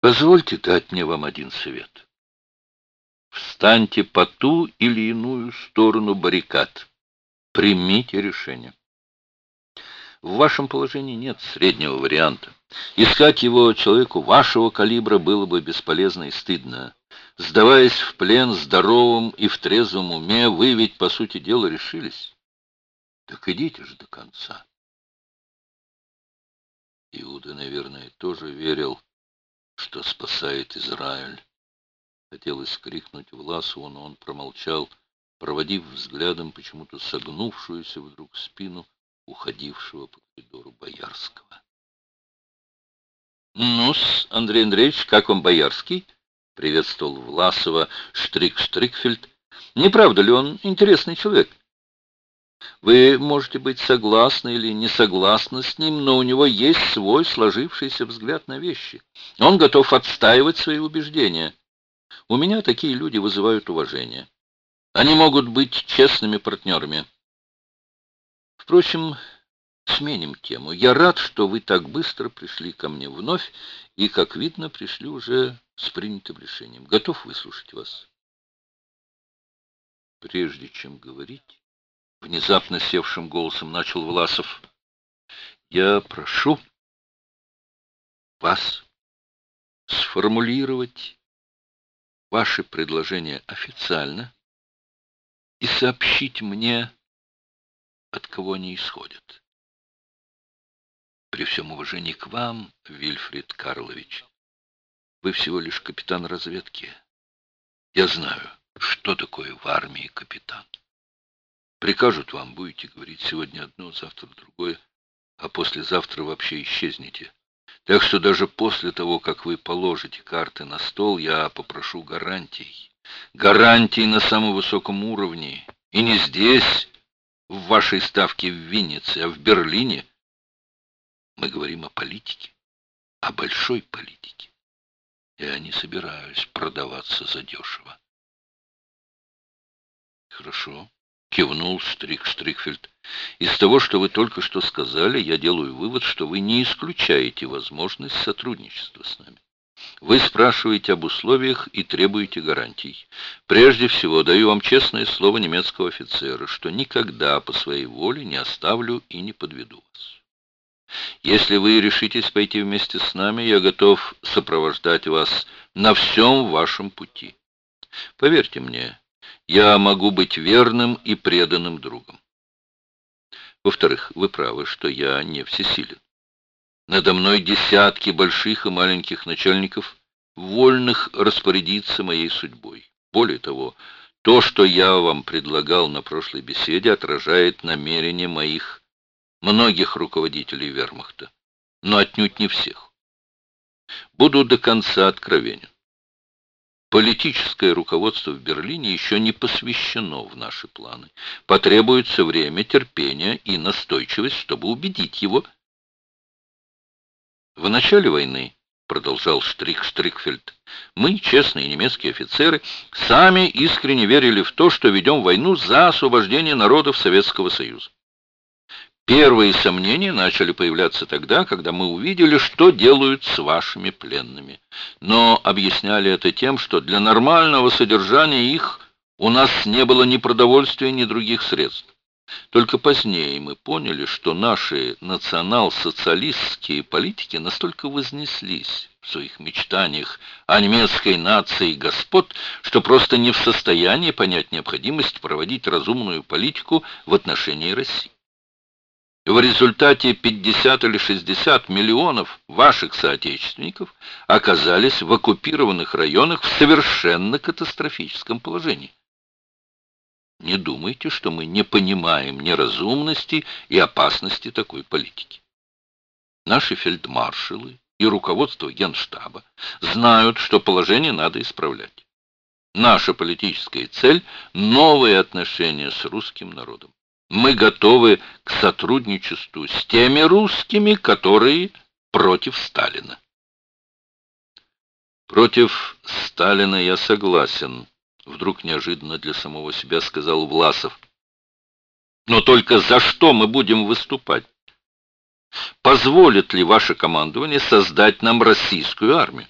Позвольте дать мне вам один совет. Встаньте по ту или иную сторону баррикад. Примите решение. В вашем положении нет среднего варианта. Искать его человеку вашего калибра было бы бесполезно и стыдно. Сдаваясь в плен здоровым и в трезвом уме, вы ведь, по сути дела, решились. Так идите же до конца. Иуда, наверное, тоже верил, что спасает Израиль. Хотелось крикнуть Власову, но он промолчал, проводив взглядом почему-то согнувшуюся вдруг спину уходившего по коридору Боярского. «Ну-с, Андрей Андреевич, как вам Боярский?» — приветствовал Власова Штрик-Штрикфельд. «Не правда ли он интересный человек?» Вы можете быть согласны или не согласны с ним, но у него есть свой сложившийся взгляд на вещи. Он готов отстаивать свои убеждения. У меня такие люди вызывают уважение. Они могут быть честными партнерами. Впрочем, сменим тему. Я рад, что вы так быстро пришли ко мне вновь, и, как видно, пришли уже с принятым решением. Готов выслушать вас. Прежде чем говорить, Внезапно севшим голосом начал Власов. Я прошу вас сформулировать ваши предложения официально и сообщить мне, от кого они исходят. При всем уважении к вам, Вильфрид Карлович, вы всего лишь капитан разведки. Я знаю, что такое в армии капитан. Прикажут вам, будете говорить сегодня одно, завтра другое, а послезавтра вообще исчезнете. Так что даже после того, как вы положите карты на стол, я попрошу гарантий. Гарантий на самом высоком уровне. И не здесь, в вашей ставке в Виннице, а в Берлине. Мы говорим о политике, о большой политике. Я не собираюсь продаваться задешево. Хорошо. — кивнул Стрик Стрикфельд. «Из того, что вы только что сказали, я делаю вывод, что вы не исключаете возможность сотрудничества с нами. Вы спрашиваете об условиях и требуете гарантий. Прежде всего, даю вам честное слово немецкого офицера, что никогда по своей воле не оставлю и не подведу вас. Если вы решитесь пойти вместе с нами, я готов сопровождать вас на всем вашем пути. Поверьте мне, я могу быть верным и преданным другом. Во-вторых, вы правы, что я не всесилен. Надо мной десятки больших и маленьких начальников, вольных распорядиться моей судьбой. Более того, то, что я вам предлагал на прошлой беседе, отражает намерения моих многих руководителей вермахта, но отнюдь не всех. Буду до конца откровенен. Политическое руководство в Берлине еще не посвящено в наши планы. Потребуется время, терпение и настойчивость, чтобы убедить его. В начале войны, продолжал Штрик Стрикфельд, мы, честные немецкие офицеры, сами искренне верили в то, что ведем войну за освобождение народов Советского Союза. Первые сомнения начали появляться тогда, когда мы увидели, что делают с вашими пленными. Но объясняли это тем, что для нормального содержания их у нас не было ни продовольствия, ни других средств. Только позднее мы поняли, что наши национал-социалистские политики настолько вознеслись в своих мечтаниях о немецкой нации господ, что просто не в состоянии понять необходимость проводить разумную политику в отношении России. В результате 50 или 60 миллионов ваших соотечественников оказались в оккупированных районах в совершенно катастрофическом положении. Не думайте, что мы не понимаем неразумности и опасности такой политики. Наши фельдмаршалы и руководство Генштаба знают, что положение надо исправлять. Наша политическая цель – новые отношения с русским народом мы готовы к сотрудничеству с теми русскими, которые против Сталина. Против Сталина я согласен, вдруг неожиданно для самого себя сказал Власов. Но только за что мы будем выступать? Позволит ли ваше командование создать нам российскую армию?